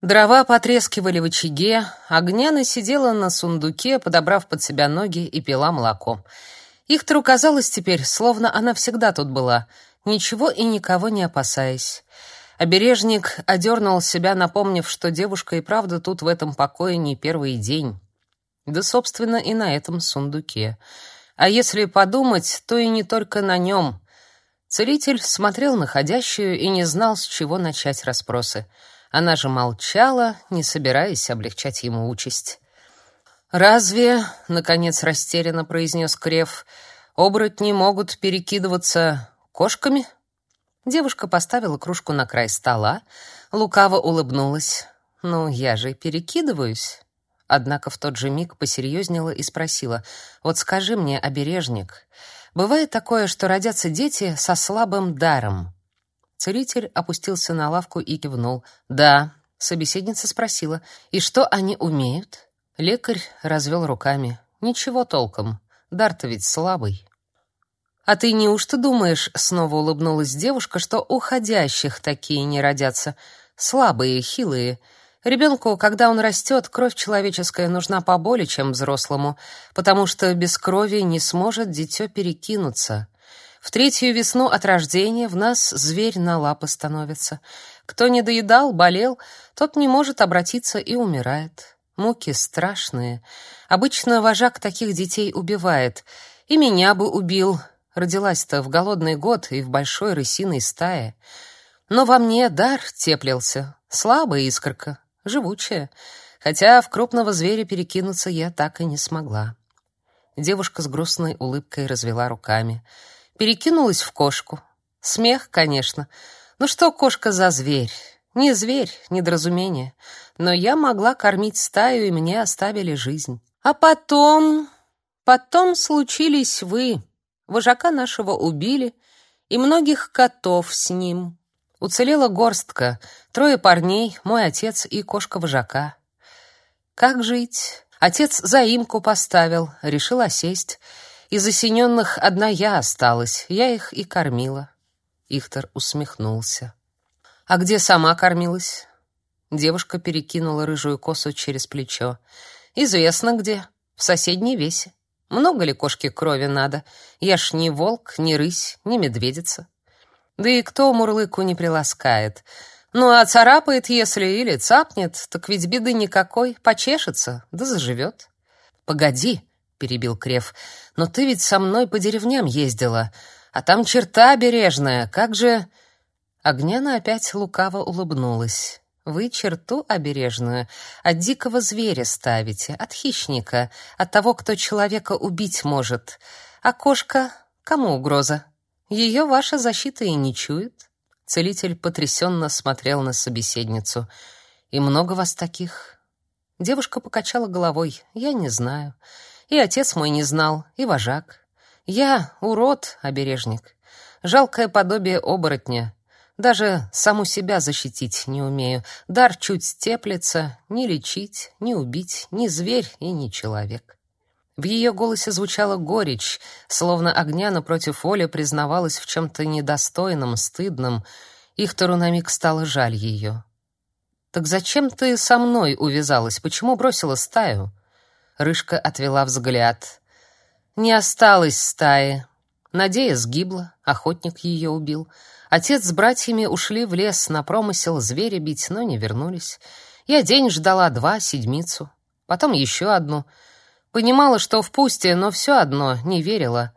Дрова потрескивали в очаге, а сидела на сундуке, подобрав под себя ноги и пила молоко. Ихтору казалось теперь, словно она всегда тут была, ничего и никого не опасаясь. Обережник одернул себя, напомнив, что девушка и правда тут в этом покое не первый день. Да, собственно, и на этом сундуке. А если подумать, то и не только на нем. Целитель смотрел на ходящую и не знал, с чего начать расспросы. Она же молчала, не собираясь облегчать ему участь. «Разве, — наконец растерянно произнес Крев, — оборотни могут перекидываться кошками?» Девушка поставила кружку на край стола, лукаво улыбнулась. «Ну, я же перекидываюсь». Однако в тот же миг посерьезнела и спросила, «Вот скажи мне, обережник, бывает такое, что родятся дети со слабым даром?» Целитель опустился на лавку и кивнул. «Да». Собеседница спросила. «И что они умеют?» Лекарь развел руками. «Ничего толком. Дар-то ведь слабый». «А ты неужто думаешь, — снова улыбнулась девушка, — что уходящих такие не родятся? Слабые, хилые. Ребенку, когда он растет, кровь человеческая нужна поболее, чем взрослому, потому что без крови не сможет дитё перекинуться. В третью весну от рождения в нас зверь на лапы становится. Кто не доедал, болел, тот не может обратиться и умирает. Муки страшные. Обычно вожак таких детей убивает. И меня бы убил. Родилась-то в голодный год и в большой рысиной стае. Но во мне дар теплился. Слабая искорка, живучая. Хотя в крупного зверя перекинуться я так и не смогла. Девушка с грустной улыбкой развела руками. Перекинулась в кошку. Смех, конечно. Ну что кошка за зверь? Не зверь, недоразумение. Но я могла кормить стаю, и мне оставили жизнь. А потом... Потом случились вы. Вожака нашего убили, и многих котов с ним. Уцелела горстка, трое парней, мой отец и кошка-вожака. Как жить? Отец заимку поставил, решил осесть. Из осененных одна я осталась, я их и кормила. Ихтер усмехнулся. А где сама кормилась? Девушка перекинула рыжую косу через плечо. Известно где, в соседней весе. Много ли кошке крови надо? Я ж не волк, не рысь, не медведица. Да и кто мурлыку не приласкает? Ну, а царапает, если или цапнет, так ведь беды никакой, почешется, да заживет. Погоди, перебил Крев. Но ты ведь со мной по деревням ездила, а там черта бережная. Как же Огняна опять лукаво улыбнулась. Вы черту обережную от дикого зверя ставите, от хищника, от того, кто человека убить может. А кошка кому угроза? Ее ваша защита и не чует. Целитель потрясенно смотрел на собеседницу. И много вас таких? Девушка покачала головой. Я не знаю. И отец мой не знал, и вожак. Я урод, обережник. Жалкое подобие оборотня. Даже саму себя защитить не умею. Дар чуть теплится, ни лечить, ни убить, ни зверь и ни человек. В ее голосе звучала горечь, словно огня напротив Оли признавалась в чем-то недостойном, стыдном. Ихтору на миг стало жаль ее. «Так зачем ты со мной увязалась? Почему бросила стаю?» Рыжка отвела взгляд. Не осталось стаи. Надея сгибла, охотник ее убил. Отец с братьями ушли в лес на промысел зверя бить, но не вернулись. Я день ждала, два, седмицу. Потом еще одну. Понимала, что в пусте, но все одно не верила.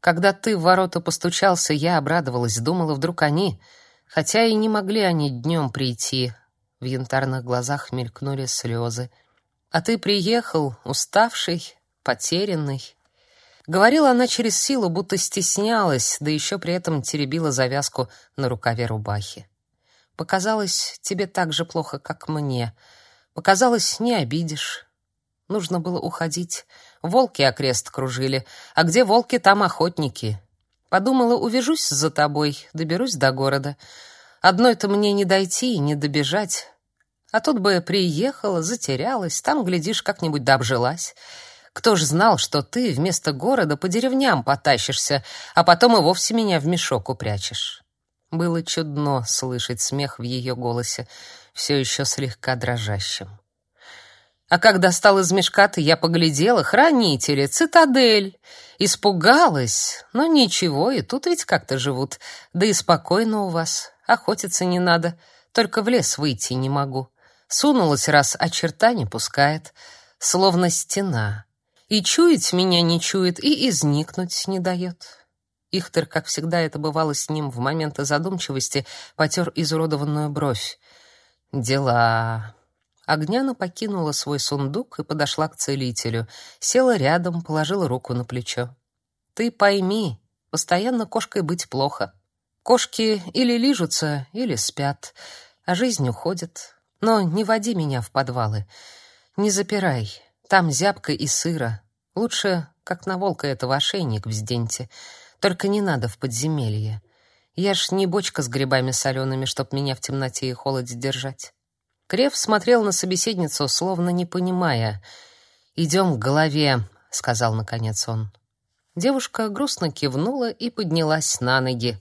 Когда ты в ворота постучался, я обрадовалась, думала, вдруг они... Хотя и не могли они днем прийти. В янтарных глазах мелькнули слезы. А ты приехал, уставший, потерянный. Говорила она через силу, будто стеснялась, да еще при этом теребила завязку на рукаве рубахи. Показалось, тебе так же плохо, как мне. Показалось, не обидишь. Нужно было уходить. Волки окрест кружили, а где волки, там охотники. Подумала, увяжусь за тобой, доберусь до города. Одной-то мне не дойти и не добежать. А тут бы приехала, затерялась, там, глядишь, как-нибудь да обжилась. Кто ж знал, что ты вместо города по деревням потащишься, а потом и вовсе меня в мешок упрячешь?» Было чудно слышать смех в ее голосе. все еще слегка дрожащим. А когда стал из мешка-то, я поглядела, хранители, цитадель. Испугалась, но ничего, и тут ведь как-то живут. Да и спокойно у вас, охотиться не надо, только в лес выйти не могу. Сунулась раз, а черта не пускает, словно стена. И чуять меня не чует, и изникнуть не дает. Ихтер, как всегда это бывало с ним в моменты задумчивости, потер изуродованную бровь. Дела. Огняна покинула свой сундук и подошла к целителю. Села рядом, положила руку на плечо. Ты пойми, постоянно кошкой быть плохо. Кошки или лижутся, или спят, а жизнь уходит. Но не води меня в подвалы. Не запирай. Там зябко и сыро. Лучше, как на волка этого ошейник взденьте. Только не надо в подземелье. Я ж не бочка с грибами солеными, чтоб меня в темноте и холоде держать. Крев смотрел на собеседницу, словно не понимая. «Идем к голове», — сказал наконец он. Девушка грустно кивнула и поднялась на ноги.